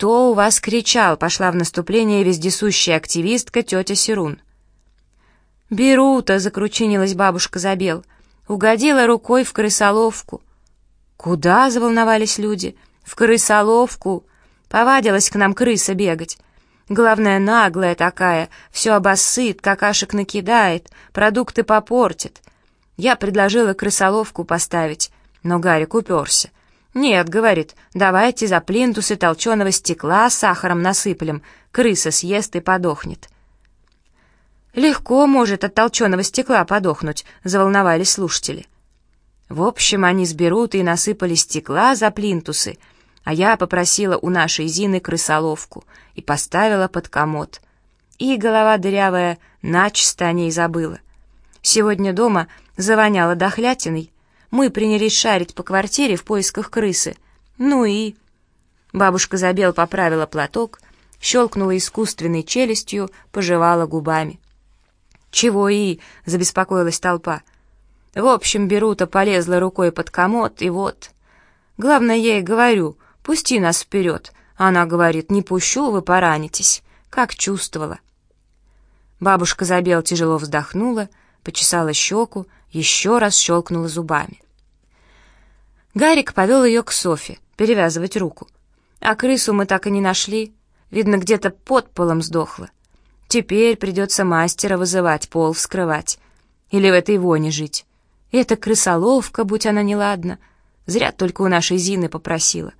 «Кто у вас кричал?» — пошла в наступление вездесущая активистка тетя Сирун. «Беру-то!» — закручинилась бабушка Забел. Угодила рукой в крысоловку. «Куда?» — заволновались люди. «В крысоловку!» Повадилась к нам крыса бегать. Главное, наглая такая, все обоссыт, какашек накидает, продукты попортит. Я предложила крысоловку поставить, но Гарик уперся. «Нет», — говорит, — «давайте за плинтусы толченого стекла сахаром насыплем, крыса съест и подохнет». «Легко может от толченого стекла подохнуть», — заволновались слушатели. В общем, они сберут и насыпали стекла за плинтусы, а я попросила у нашей Зины крысоловку и поставила под комод. И голова дырявая начисто о ней забыла. Сегодня дома завоняло дохлятиной, мы принялись шарить по квартире в поисках крысы. Ну и... Бабушка Забел поправила платок, щелкнула искусственной челюстью, пожевала губами. «Чего и?» — забеспокоилась толпа. В общем, Берута полезла рукой под комод, и вот... Главное, я ей говорю, пусти нас вперед. Она говорит, не пущу, вы поранитесь. Как чувствовала. Бабушка Забел тяжело вздохнула, почесала щеку, еще раз щелкнула зубами. Гарик повел ее к Софе, перевязывать руку. А крысу мы так и не нашли. Видно, где-то под полом сдохла. Теперь придется мастера вызывать, пол вскрывать. Или в этой воне жить. Это крысоловка, будь она неладна. Зря только у нашей Зины попросила.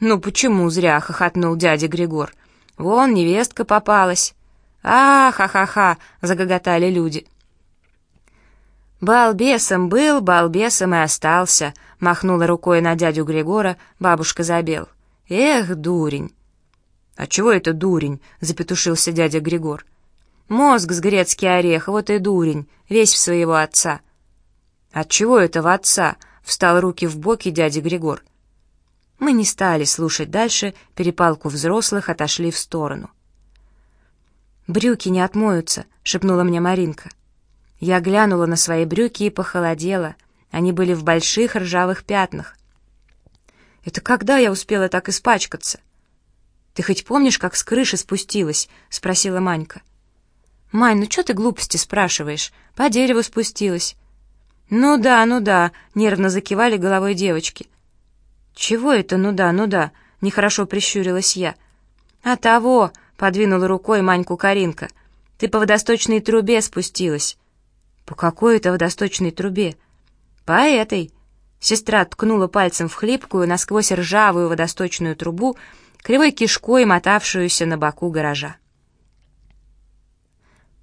«Ну почему зря?» — хохотнул дядя Григор. «Вон невестка попалась». «А, ха-ха-ха!» — загоготали люди. «Балбесом был, балбесом и остался», — махнула рукой на дядю Григора бабушка Забел. «Эх, дурень!» «А чего это дурень?» — запетушился дядя Григор. «Мозг с грецкий орех, вот и дурень, весь в своего отца». «Отчего это в отца?» — встал руки в боки дядя Григор. Мы не стали слушать дальше, перепалку взрослых отошли в сторону. «Брюки не отмоются», — шепнула мне Маринка. Я глянула на свои брюки и похолодела. Они были в больших ржавых пятнах. «Это когда я успела так испачкаться?» «Ты хоть помнишь, как с крыши спустилась?» — спросила Манька. «Мань, ну что ты глупости спрашиваешь? По дереву спустилась». «Ну да, ну да», — нервно закивали головой девочки. «Чего это ну да, ну да?» — нехорошо прищурилась я. «А того!» — подвинула рукой Маньку Каринка. «Ты по водосточной трубе спустилась». «По какой это водосточной трубе?» «По этой». Сестра ткнула пальцем в хлипкую, насквозь ржавую водосточную трубу, кривой кишкой мотавшуюся на боку гаража.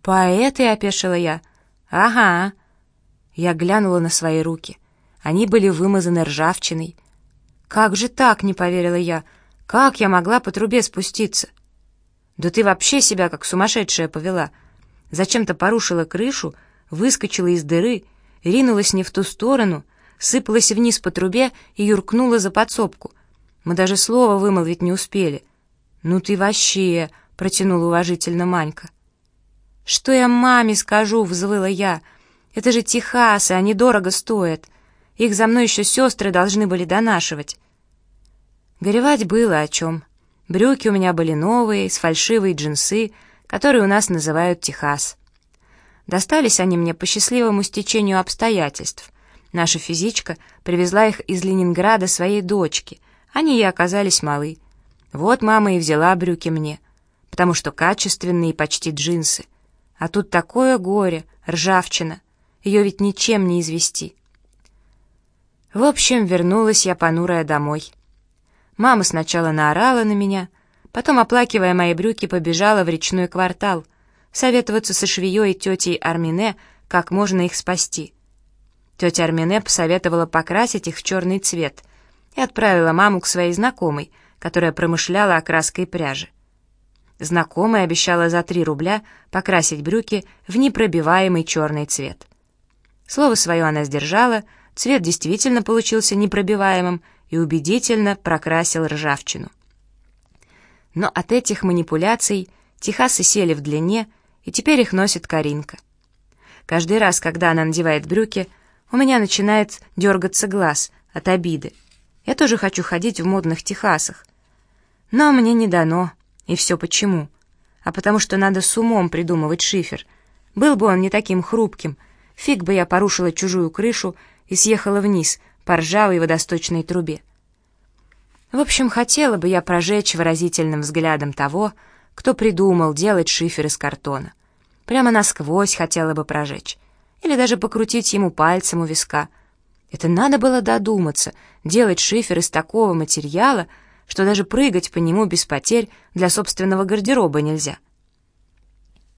«По этой?» — опешила я. «Ага». Я глянула на свои руки. Они были вымазаны ржавчиной. «Как же так?» — не поверила я. «Как я могла по трубе спуститься?» «Да ты вообще себя как сумасшедшая повела. Зачем-то порушила крышу, выскочила из дыры, ринулась не в ту сторону, сыпалась вниз по трубе и юркнула за подсобку. Мы даже слова вымолвить не успели. «Ну ты вообще!» — протянула уважительно Манька. «Что я маме скажу?» — взвыла я. «Это же Техасы, они дорого стоят. Их за мной еще сестры должны были донашивать». Горевать было о чем. Брюки у меня были новые, с фальшивой джинсы, которые у нас называют Техас. Достались они мне по счастливому стечению обстоятельств. Наша физичка привезла их из Ленинграда своей дочке. Они ей оказались малы. Вот мама и взяла брюки мне, потому что качественные почти джинсы. А тут такое горе, ржавчина. Ее ведь ничем не извести. В общем, вернулась я понурая домой. Мама сначала наорала на меня, потом, оплакивая мои брюки, побежала в речной квартал — советоваться со швеей и тетей Армине, как можно их спасти. Тетя Армине посоветовала покрасить их в черный цвет и отправила маму к своей знакомой, которая промышляла окраской пряжи. Знакомая обещала за три рубля покрасить брюки в непробиваемый черный цвет. Слово свое она сдержала, цвет действительно получился непробиваемым и убедительно прокрасил ржавчину. Но от этих манипуляций Техасы сели в длине, и теперь их носит Каринка. Каждый раз, когда она надевает брюки, у меня начинает дергаться глаз от обиды. Я тоже хочу ходить в модных техасах. Но мне не дано. И все почему? А потому что надо с умом придумывать шифер. Был бы он не таким хрупким, фиг бы я порушила чужую крышу и съехала вниз по ржавой водосточной трубе. В общем, хотела бы я прожечь выразительным взглядом того, кто придумал делать шифер из картона. Прямо насквозь хотела бы прожечь. Или даже покрутить ему пальцем у виска. Это надо было додуматься, делать шифер из такого материала, что даже прыгать по нему без потерь для собственного гардероба нельзя —